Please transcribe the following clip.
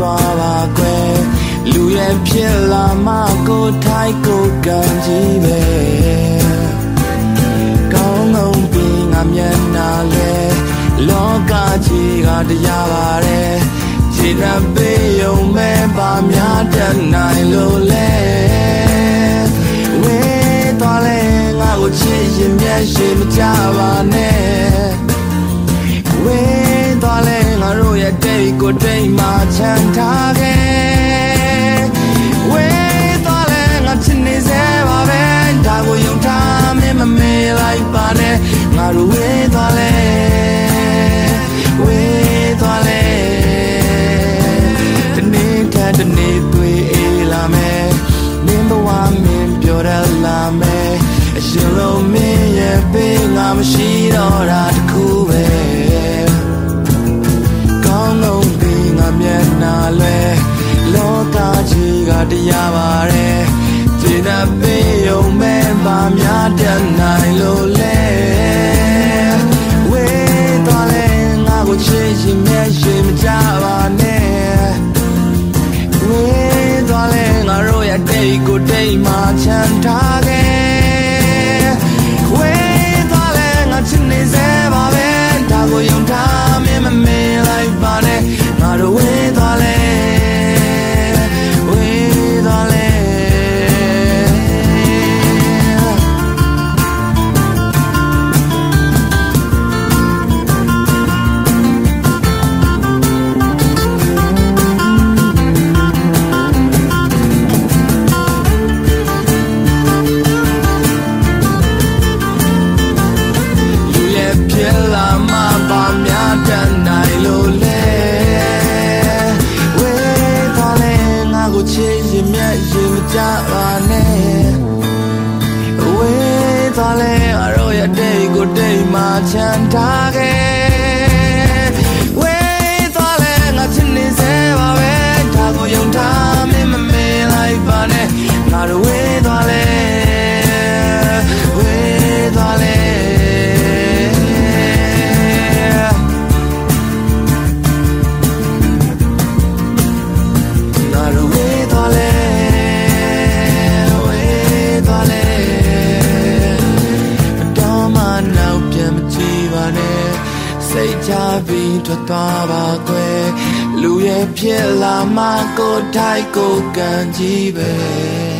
သွားပါကွယ်လူရဲ့ဖြစ်လာမှကိုထိုက်ကိုကံကြီးပဲကောင်းငုံပြီးငါမျက်နာလဲလောကကြီးကတရားပါတယ်ခြေနှပ်ပေးယုံမဲ့ပါများတတ်နိုင်လို့လဲဝေးသွားလဲငါကိုချစ်ရင်မျက်ရှိမကြပါနဲ့ တို့ရဲ့တိတ်ကိုတိတ်မှချမ်းထားခဲ့ဝေးသွားလဲငါချစ်နေစေပါပဲဒါကိုယုံထားမင်းမမေးလိုက်ပါနဲ့ငါတို့ဝေးသွားလဲဝေးသွားလဲတနေ့တည်းတနေ့တွေ့အေးလာမယ်မင်းဘဝမင်းပြောရလာမယ်အရှင်လုံးမင်းရဲ့ပေးငါမရှိတော့တာ တရားပါတယ်ကျင်တဲ့ပေးယုံမဲ့ပါများတတ်နိုင်လို့လဲဝေးသွားလဲငါကိုချစ်ရင်မျက်ရှိမကြပါနဲ့ဝေးသွားလဲငါတို့ရဲ့တိတ်ကိုတိတ်မှချမ်းထားခဲ့ နဲ့ဝေးသွားလဲအရောရဲ့တိတ်ကိုတိတ်မှချမ်းထားခဲ့ ပြီးထွက်သွားပါကွယ်လူရဲ့ဖြစ်လာမှကိုယ်ထိုက်ကိုယ်ကံကြီးပဲ